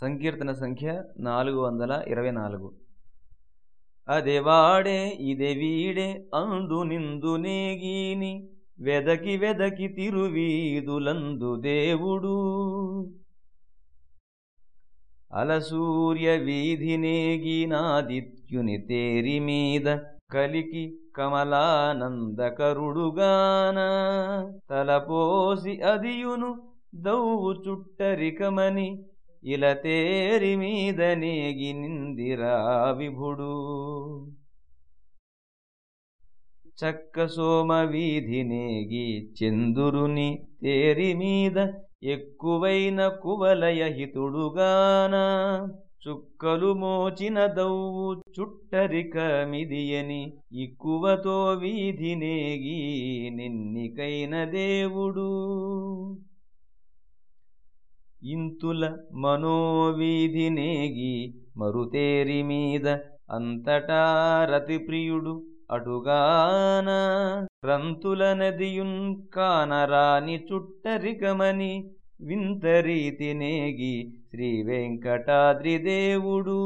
సంకీర్తన సంఖ్య నాలుగు వందల ఇరవై నాలుగు. అదెవాడే ఇదే వీడే అందు నిందు నేగీని వెదకి వెదకి తిరువీదులందు దేవుడు. అలసూర్య వీధినేగినాదిత్యుని తేరి మీద కలికి కమలానందకరుడుగాన. తలపోసి అదియును దౌవు చుట్టరికమని ఇలా తేరి మీద నేగి నిందిరా విభుడు. చక్క సోమ వీధి నేగి చందురుని తేరి మీద ఎక్కువైన కువలయ హితుడుగాన. చుక్కలు మోచిన దౌవు చుట్టరికమిదియని ఇక్కువతో వీధి నేగి నిన్నికైన దేవుడు. ఇంతుల మనోవీధి నేగి మరుతేరి మీద అంతటా రతిప్రియుడు అటుగాన. రంతుల నదియున్ కానరాని చుట్టరికమని వింతరీతి నేగి శ్రీ వెంకటాద్రి దేవుడు.